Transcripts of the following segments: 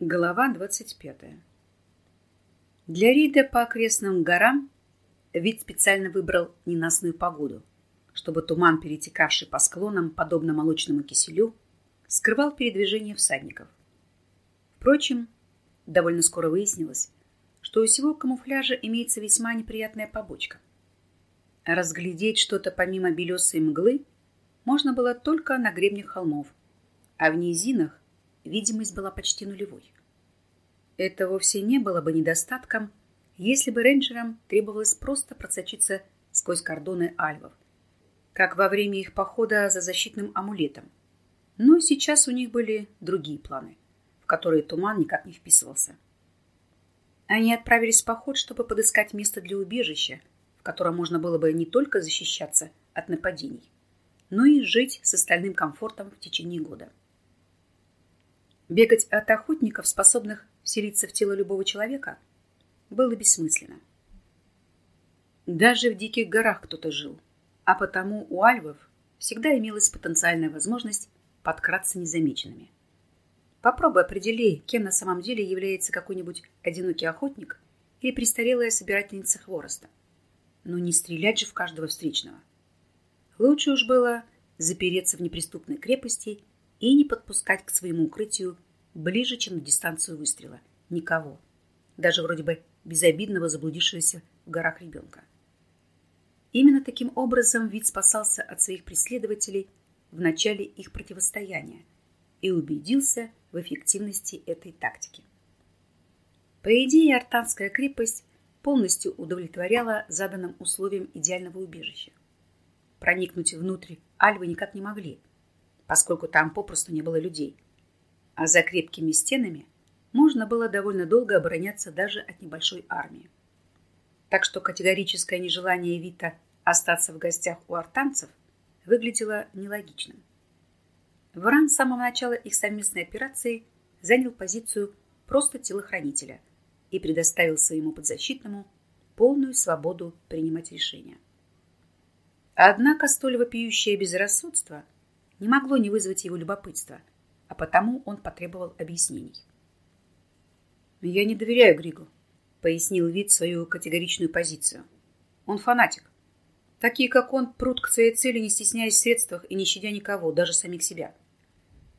Глава 25. Для рейда по окрестным горам вид специально выбрал ненастную погоду, чтобы туман, перетекавший по склонам, подобно молочному киселю, скрывал передвижение всадников. Впрочем, довольно скоро выяснилось, что у всего камуфляжа имеется весьма неприятная побочка. Разглядеть что-то помимо белесой мглы можно было только на гребнях холмов, а в низинах видимость была почти нулевой. Это вовсе не было бы недостатком, если бы рейнджерам требовалось просто просочиться сквозь кордоны альвов, как во время их похода за защитным амулетом. Но сейчас у них были другие планы, в которые туман никак не вписывался. Они отправились в поход, чтобы подыскать место для убежища, в котором можно было бы не только защищаться от нападений, но и жить с остальным комфортом в течение года. Бегать от охотников, способных вселиться в тело любого человека, было бессмысленно. Даже в диких горах кто-то жил, а потому у альвов всегда имелась потенциальная возможность подкраться незамеченными. Попробуй определи, кем на самом деле является какой-нибудь одинокий охотник или престарелая собирательница хвороста. Но не стрелять же в каждого встречного. Лучше уж было запереться в неприступной крепости и не подпускать к своему укрытию ближе, чем на дистанцию выстрела. Никого. Даже вроде бы безобидного заблудившегося в горах ребенка. Именно таким образом вид спасался от своих преследователей в начале их противостояния и убедился в эффективности этой тактики. По идее, Артанская крепость полностью удовлетворяла заданным условиям идеального убежища. Проникнуть внутрь альвы никак не могли, поскольку там попросту не было людей. А за крепкими стенами можно было довольно долго обороняться даже от небольшой армии. Так что категорическое нежелание Вита остаться в гостях у артанцев выглядело нелогичным. Варан с самого начала их совместной операции занял позицию просто телохранителя и предоставил своему подзащитному полную свободу принимать решения. Однако столь вопиющее безрассудство не могло не вызвать его любопытства, а потому он потребовал объяснений. «Я не доверяю Григу», — пояснил Вид свою категоричную позицию. «Он фанатик. Такие, как он, прут к своей цели, не стесняясь в средствах и не щадя никого, даже самих себя.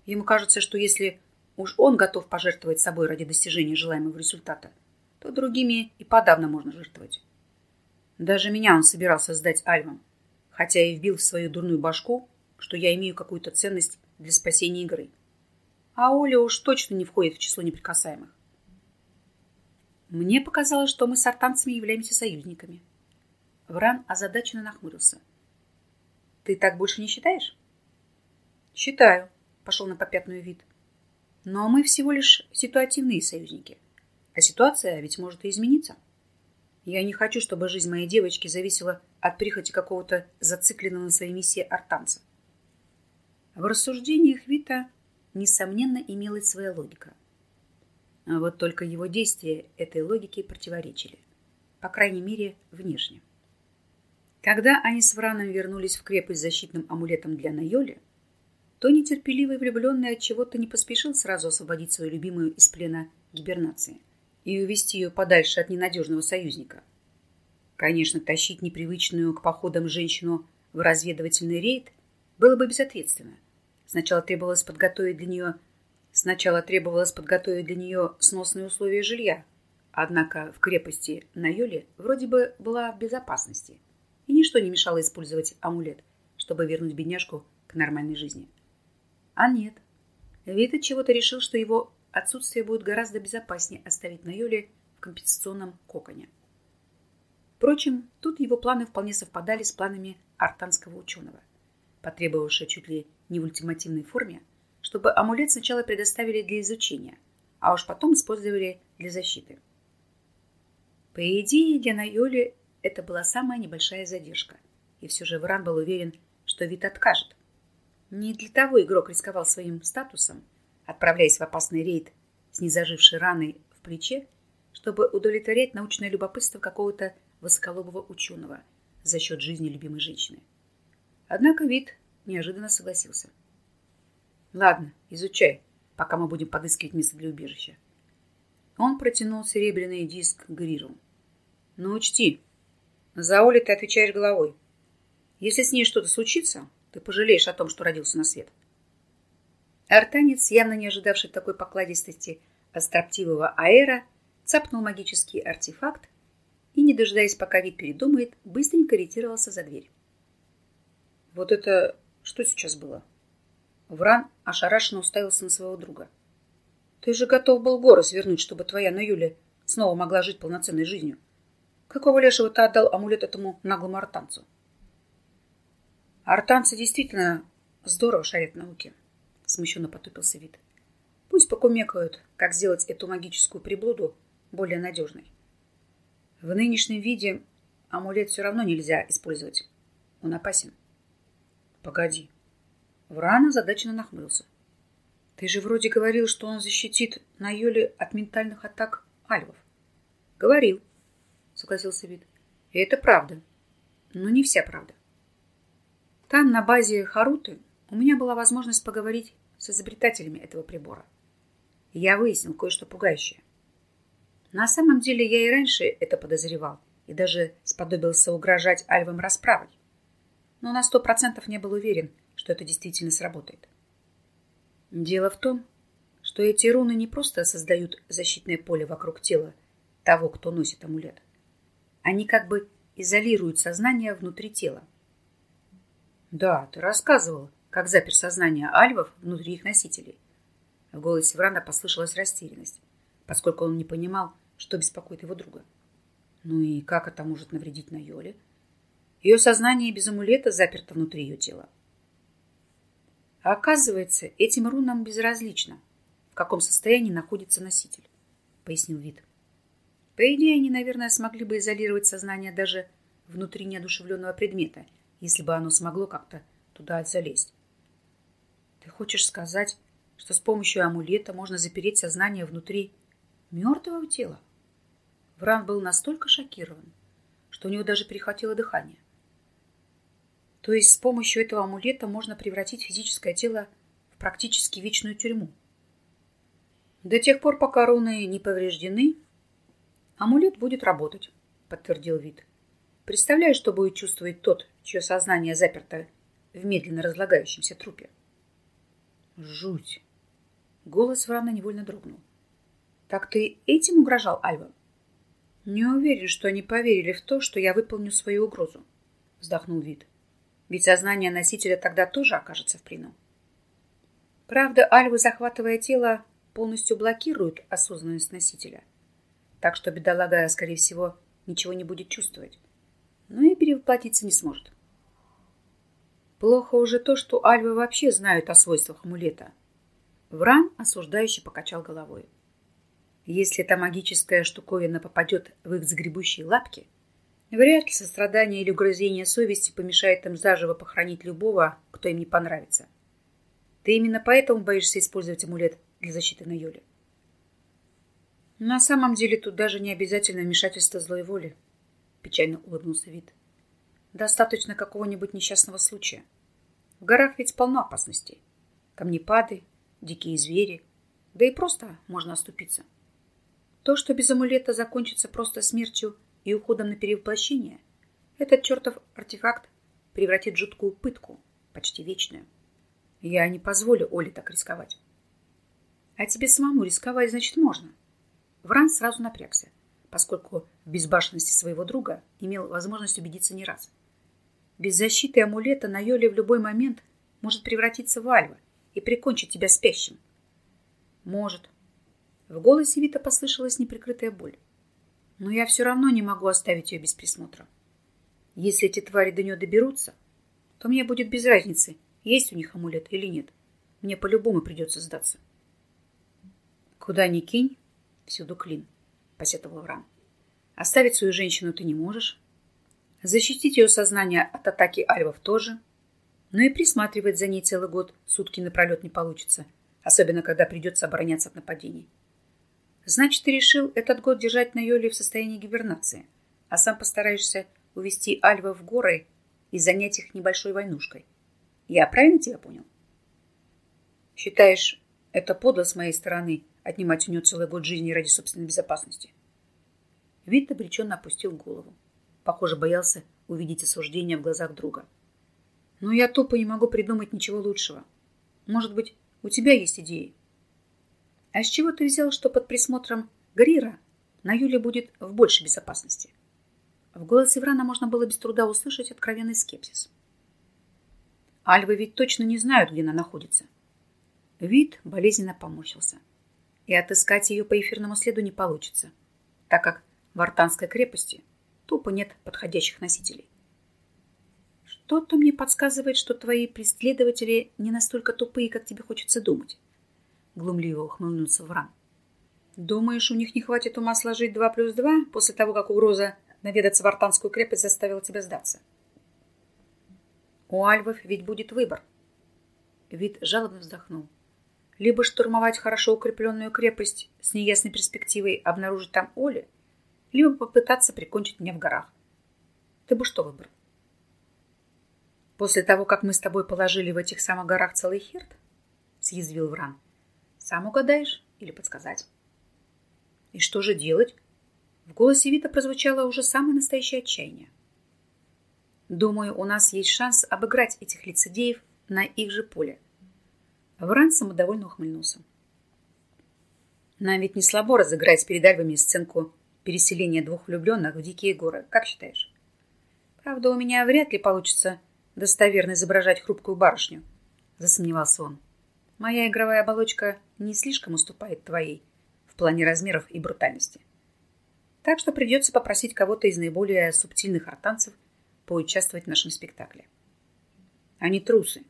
Ему кажется, что если уж он готов пожертвовать собой ради достижения желаемого результата, то другими и подавно можно жертвовать. Даже меня он собирался сдать альвам, хотя и вбил в свою дурную башку, что я имею какую-то ценность для спасения игры. А Оля уж точно не входит в число неприкасаемых. Мне показалось, что мы с артанцами являемся союзниками. Вран озадаченно нахмурился. Ты так больше не считаешь? Считаю, пошел на попятную вид. Но мы всего лишь ситуативные союзники. А ситуация ведь может и измениться. Я не хочу, чтобы жизнь моей девочки зависела от прихоти какого-то зацикленного на своей миссии артанца. В рассуждениях Вита, несомненно, имелась своя логика. А вот только его действия этой логике противоречили. По крайней мере, внешне. Когда они с Враном вернулись в крепость с защитным амулетом для Найоли, то нетерпеливый влюбленный от чего-то не поспешил сразу освободить свою любимую из плена гибернации и увести ее подальше от ненадежного союзника. Конечно, тащить непривычную к походам женщину в разведывательный рейд было бы безответственно. Сначала требовалось подготовить для нее сначала требовалось подготовить для нее сносные условия жилья. Однако в крепости на Юле вроде бы была в безопасности, и ничто не мешало использовать амулет, чтобы вернуть бедняжку к нормальной жизни. А нет. Вита чего-то решил, что его отсутствие будет гораздо безопаснее оставить на Юле в компенсационном коконе. Впрочем, тут его планы вполне совпадали с планами артанского ученого, потребовавшего чуть ли не в ультимативной форме, чтобы амулет сначала предоставили для изучения, а уж потом использовали для защиты. По идее, для Найоли это была самая небольшая задержка, и все же Вран был уверен, что вид откажет. Не для того игрок рисковал своим статусом, отправляясь в опасный рейд с незажившей раной в плече, чтобы удовлетворять научное любопытство какого-то высоколобого ученого за счет жизни любимой женщины. Однако вид неожиданно согласился. Ладно, изучай, пока мы будем подыскивать место для убежища. Он протянул серебряный диск Гриру. «Ну, учти, за Оли ты отвечаешь головой. Если с ней что-то случится, ты пожалеешь о том, что родился на свет». Артанец, явно не ожидавший такой покладистости остроптивого аэра, цапнул магический артефакт и, не дожидаясь, пока вид передумает, быстренько ретировался за дверь. «Вот это что сейчас было?» Вран ошарашенно уставился на своего друга. «Ты же готов был горы свернуть, чтобы твоя Наюля снова могла жить полноценной жизнью. Какого лешего ты отдал амулет этому наглому артанцу?» «Артанцы действительно здорово шарят в науке», — смущенно потупился вид. «Пусть покумекают, как сделать эту магическую приблуду более надежной. В нынешнем виде амулет все равно нельзя использовать. Он опасен». «Погоди», Вран озадаченно нахмурился. Ты же вроде говорил, что он защитит Найоли от ментальных атак альвов. Говорил, согласился Вид. И это правда. Но не вся правда. Там, на базе Харуты, у меня была возможность поговорить с изобретателями этого прибора. я выяснил кое-что пугающее. На самом деле я и раньше это подозревал и даже сподобился угрожать альвам расправой. Но на сто процентов не был уверен, что это действительно сработает. Дело в том, что эти руны не просто создают защитное поле вокруг тела того, кто носит амулет. Они как бы изолируют сознание внутри тела. Да, ты рассказывал, как запер сознание альвов внутри их носителей. В голосе Врана послышалась растерянность, поскольку он не понимал, что беспокоит его друга. Ну и как это может навредить Найоле? Ее сознание без амулета заперто внутри ее тела. А оказывается, этим рунам безразлично, в каком состоянии находится носитель, пояснил Вид. По идее, они, наверное, смогли бы изолировать сознание даже внутри неодушевленного предмета, если бы оно смогло как-то туда залезть. Ты хочешь сказать, что с помощью амулета можно запереть сознание внутри мертвого тела? Вран был настолько шокирован, что у него даже перехватило дыхание. То есть с помощью этого амулета можно превратить физическое тело в практически вечную тюрьму. До тех пор, пока руны не повреждены, амулет будет работать, подтвердил вид. Представляю, что будет чувствовать тот, чье сознание заперто в медленно разлагающемся трупе. Жуть! Голос Врана невольно дрогнул. Так ты этим угрожал Альва? Не уверен, что они поверили в то, что я выполню свою угрозу, вздохнул вид. Ведь сознание носителя тогда тоже окажется в плену. Правда, альвы, захватывая тело, полностью блокируют осознанность носителя. Так что бедолага, скорее всего, ничего не будет чувствовать. Но и перевоплотиться не сможет. Плохо уже то, что альвы вообще знают о свойствах амулета. Вран осуждающе покачал головой. Если эта магическая штуковина попадет в их загребущие лапки – Вряд ли сострадание или угрызение совести помешает им заживо похоронить любого, кто им не понравится. Ты именно поэтому боишься использовать амулет для защиты на Юле? На самом деле тут даже не обязательно вмешательство злой воли, печально улыбнулся вид. Достаточно какого-нибудь несчастного случая. В горах ведь полно опасностей. Камнепады, дикие звери, да и просто можно оступиться. То, что без амулета закончится просто смертью – и уходом на перевоплощение этот чертов артефакт превратит жуткую пытку, почти вечную. Я не позволю Оле так рисковать. А тебе самому рисковать, значит, можно. Вран сразу напрягся, поскольку в безбашенности своего друга имел возможность убедиться не раз. Без защиты амулета на Йоле в любой момент может превратиться в Альва и прикончить тебя спящим. Может. В голосе Вита послышалась неприкрытая боль но я все равно не могу оставить ее без присмотра. Если эти твари до нее доберутся, то мне будет без разницы, есть у них амулет или нет. Мне по-любому придется сдаться. Куда ни кинь, всюду клин, посетовал Вран. Оставить свою женщину ты не можешь. Защитить ее сознание от атаки альвов тоже. Но и присматривать за ней целый год сутки напролет не получится, особенно когда придется обороняться от нападений. Значит, ты решил этот год держать на Йоле в состоянии гибернации, а сам постараешься увести Альва в горы и занять их небольшой войнушкой. Я правильно тебя понял? Считаешь, это подло с моей стороны отнимать у нее целый год жизни ради собственной безопасности. Вит обреченно опустил голову. Похоже, боялся увидеть осуждение в глазах друга. Но я тупо не могу придумать ничего лучшего. Может быть, у тебя есть идеи? А с чего ты взял, что под присмотром Грира на Юле будет в большей безопасности? В голосе Врана можно было без труда услышать откровенный скепсис. Альвы ведь точно не знают, где она находится. Вид болезненно поморщился. И отыскать ее по эфирному следу не получится, так как в Артанской крепости тупо нет подходящих носителей. Что-то мне подсказывает, что твои преследователи не настолько тупые, как тебе хочется думать. Глумливо ухмыльнулся Вран. Думаешь, у них не хватит ума сложить два плюс два после того, как угроза наведаться в Артанскую крепость заставила тебя сдаться? У альвов ведь будет выбор. Вид жалобно вздохнул. Либо штурмовать хорошо укрепленную крепость с неясной перспективой обнаружить там Оли, либо попытаться прикончить меня в горах. Ты бы что выбрал? После того, как мы с тобой положили в этих самых горах целый херт, съязвил Вран, сам угадаешь или подсказать? И что же делать? В голосе Вита прозвучало уже самое настоящее отчаяние. Думаю, у нас есть шанс обыграть этих лицедеев на их же поле. Вран самодовольно ухмыльнулся. Нам ведь не слабо разыграть перед альвами сценку переселения двух влюбленных в дикие горы. Как считаешь? Правда, у меня вряд ли получится достоверно изображать хрупкую барышню, засомневался он. Моя игровая оболочка не слишком уступает твоей в плане размеров и брутальности. Так что придется попросить кого-то из наиболее субтильных артанцев поучаствовать в нашем спектакле. Они трусы,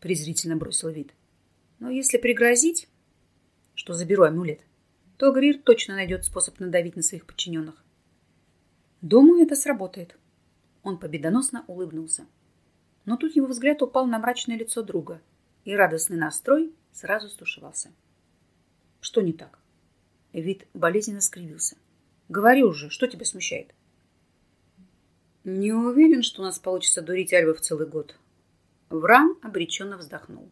презрительно бросил вид. Но если пригрозить, что заберу амулет, то Грир точно найдет способ надавить на своих подчиненных. Думаю, это сработает. Он победоносно улыбнулся. Но тут его взгляд упал на мрачное лицо друга, и радостный настрой сразу стушевался. Что не так? Вид болезненно скривился. Говори уже, что тебя смущает? Не уверен, что у нас получится дурить Альвы в целый год. Вран обреченно вздохнул.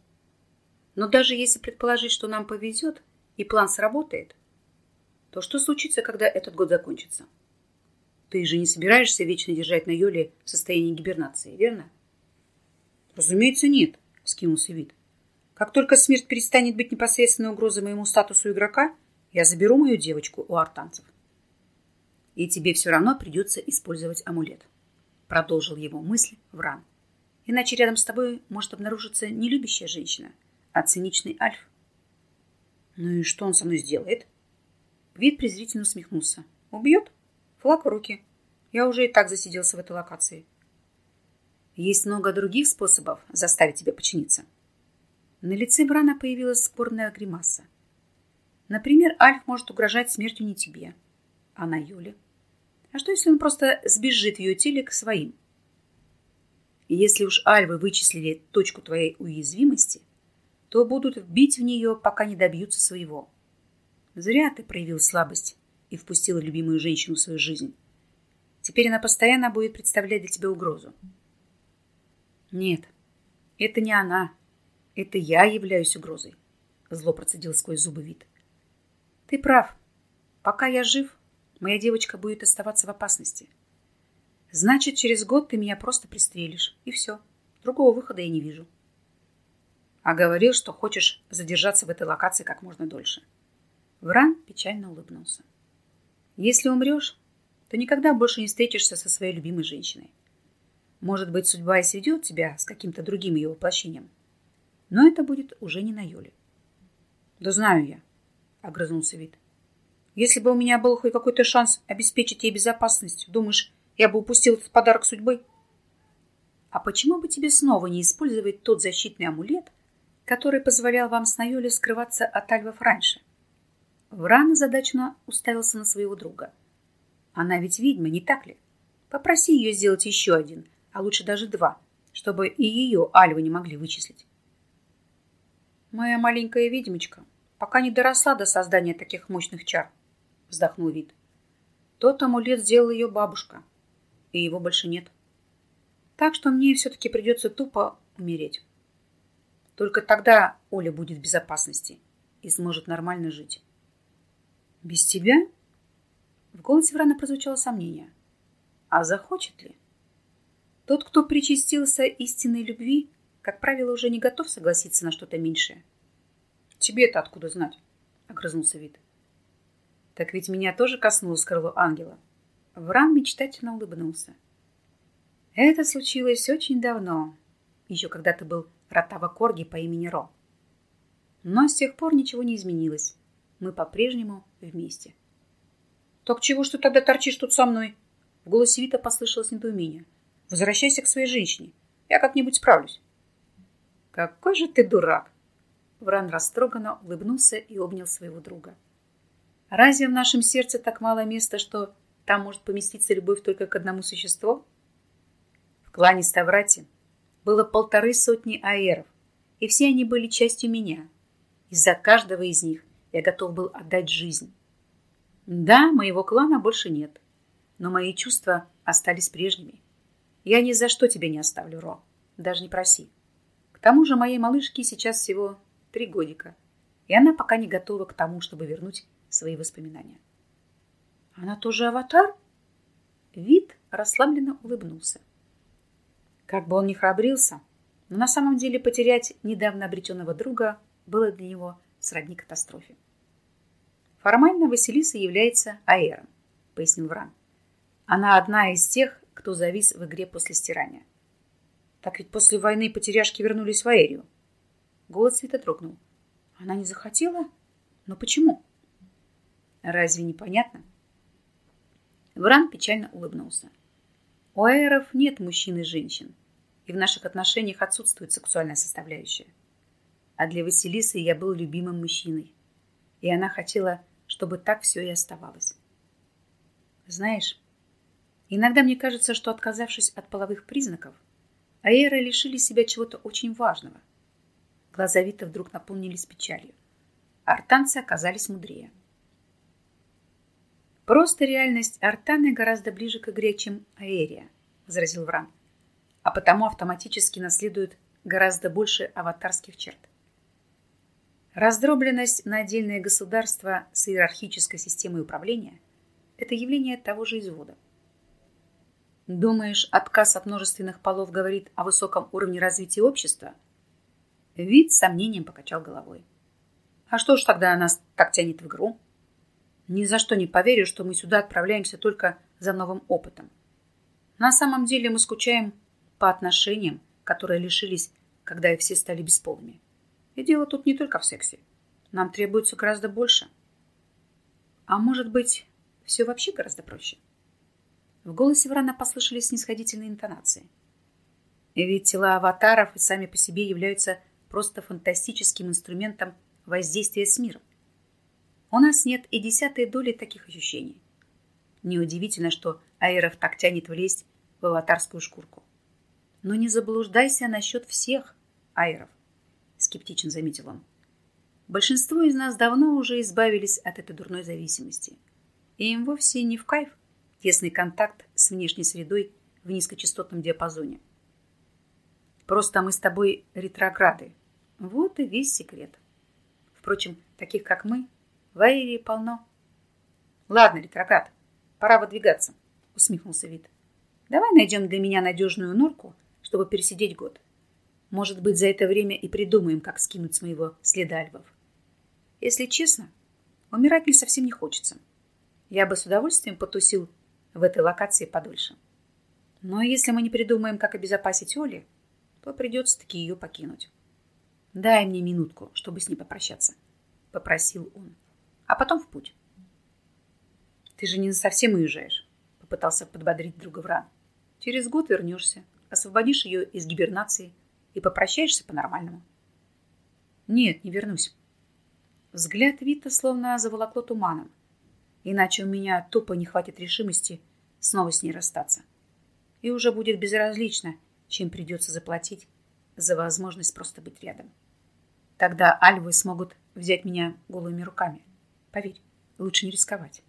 Но даже если предположить, что нам повезет, и план сработает, то что случится, когда этот год закончится? Ты же не собираешься вечно держать на Йоле в состоянии гибернации, верно? Разумеется, нет, скинулся вид. Как только смерть перестанет быть непосредственной угрозой моему статусу игрока, я заберу мою девочку у артанцев. И тебе все равно придется использовать амулет продолжил его мысль Вран. Иначе рядом с тобой может обнаружиться не любящая женщина, а циничный альф. Ну и что он со мной сделает? Вид презрительно усмехнулся. Убьет? Флаг в руки. Я уже и так засиделся в этой локации. Есть много других способов заставить тебя подчиниться. На лице Брана появилась скорбная гримаса. Например, Альф может угрожать смертью не тебе, а на Юле. А что, если он просто сбежит в ее теле к своим? И если уж альвы вычислили точку твоей уязвимости, то будут бить в нее, пока не добьются своего. Зря ты проявил слабость и впустила любимую женщину в свою жизнь. Теперь она постоянно будет представлять для тебя угрозу. Нет, это не она. Это я являюсь угрозой. Зло процедил сквозь зубы вид. Ты прав. Пока я жив, моя девочка будет оставаться в опасности. Значит, через год ты меня просто пристрелишь, и все. Другого выхода я не вижу. А говорил, что хочешь задержаться в этой локации как можно дольше. Вран печально улыбнулся. Если умрешь, то никогда больше не встретишься со своей любимой женщиной. Может быть, судьба и сведет тебя с каким-то другим ее воплощением. Но это будет уже не на Юле. Да знаю я, огрызнулся вид. Если бы у меня был хоть какой-то шанс обеспечить ей безопасность, думаешь, я бы упустил этот подарок судьбы? А почему бы тебе снова не использовать тот защитный амулет, который позволял вам с Найолей скрываться от альвов раньше? Вран озадаченно уставился на своего друга. Она ведь ведьма, не так ли? Попроси ее сделать еще один, а лучше даже два, чтобы и ее альвы не могли вычислить. Моя маленькая ведьмочка пока не доросла до создания таких мощных чар вздохнул вид. Тот амулет сделала ее бабушка, и его больше нет. Так что мне все-таки придется тупо умереть. Только тогда Оля будет в безопасности, и сможет нормально жить. Без тебя? В голосе Врана прозвучало сомнение. А захочет ли? Тот, кто причастился истинной любви, как правило, уже не готов согласиться на что-то меньшее. Тебе-то откуда знать? Огрызнулся вид. Так ведь меня тоже коснулось крыло ангела. Вран мечтательно улыбнулся. Это случилось очень давно, еще когда ты был Ротава Корги по имени Ро. Но с тех пор ничего не изменилось. Мы по-прежнему вместе. Так чего ж ты тогда торчишь тут со мной? В голосе Вита послышалось недоумение. Возвращайся к своей женщине. Я как-нибудь справлюсь. Какой же ты дурак! Вран растроганно улыбнулся и обнял своего друга. Разве в нашем сердце так мало места, что там может поместиться любовь только к одному существу? В клане Ставрати было полторы сотни аэров, и все они были частью меня. Из-за каждого из них я готов был отдать жизнь. Да, моего клана больше нет, но мои чувства остались прежними. Я ни за что тебя не оставлю, Ро, даже не проси. К тому же моей малышке сейчас всего три годика, и она пока не готова к тому, чтобы вернуть свои воспоминания. Она тоже аватар? Вид расслабленно улыбнулся. Как бы он ни храбрился, но на самом деле потерять недавно обретенного друга было для него сродни катастрофе. Формально Василиса является аэром, пояснил Вран. Она одна из тех, кто завис в игре после стирания. Так ведь после войны потеряшки вернулись в аэрию. Голос Света дрогнул. Она не захотела? Но почему? Разве не понятно? Вран печально улыбнулся. У аэров нет мужчин и женщин и в наших отношениях отсутствует сексуальная составляющая. А для Василисы я был любимым мужчиной, и она хотела, чтобы так все и оставалось. Знаешь, иногда мне кажется, что, отказавшись от половых признаков, Аэры лишили себя чего-то очень важного. Глаза Вита вдруг наполнились печалью. Артанцы оказались мудрее. Просто реальность Артаны гораздо ближе к игре, чем Аэрия, возразил Вран а потому автоматически наследует гораздо больше аватарских черт. Раздробленность на отдельные государства с иерархической системой управления – это явление того же извода. Думаешь, отказ от множественных полов говорит о высоком уровне развития общества? Вид с сомнением покачал головой. А что ж тогда нас так тянет в игру? Ни за что не поверю, что мы сюда отправляемся только за новым опытом. На самом деле мы скучаем по отношениям, которые лишились, когда и все стали бесполыми. И дело тут не только в сексе. Нам требуется гораздо больше. А может быть, все вообще гораздо проще? В голосе Врана послышались снисходительные интонации. Ведь тела аватаров и сами по себе являются просто фантастическим инструментом воздействия с миром. У нас нет и десятой доли таких ощущений. Неудивительно, что Аэров так тянет влезть в аватарскую шкурку. Но не заблуждайся насчет всех айров, скептично заметил он. Большинство из нас давно уже избавились от этой дурной зависимости. И им вовсе не в кайф тесный контакт с внешней средой в низкочастотном диапазоне. Просто мы с тобой ретрограды. Вот и весь секрет. Впрочем, таких как мы в Аэрии полно. Ладно, ретроград, пора выдвигаться, усмехнулся Вид. Давай найдем для меня надежную норку чтобы пересидеть год. Может быть, за это время и придумаем, как скинуть с моего следа альбов. Если честно, умирать мне совсем не хочется. Я бы с удовольствием потусил в этой локации подольше. Но если мы не придумаем, как обезопасить Оли, то придется таки ее покинуть. Дай мне минутку, чтобы с ней попрощаться, — попросил он. А потом в путь. Ты же не совсем уезжаешь, — попытался подбодрить друга Вран. Через год вернешься, освободишь ее из гибернации и попрощаешься по-нормальному. Нет, не вернусь. Взгляд Вита словно заволокло туманом. Иначе у меня тупо не хватит решимости снова с ней расстаться. И уже будет безразлично, чем придется заплатить за возможность просто быть рядом. Тогда альвы смогут взять меня голыми руками. Поверь, лучше не рисковать.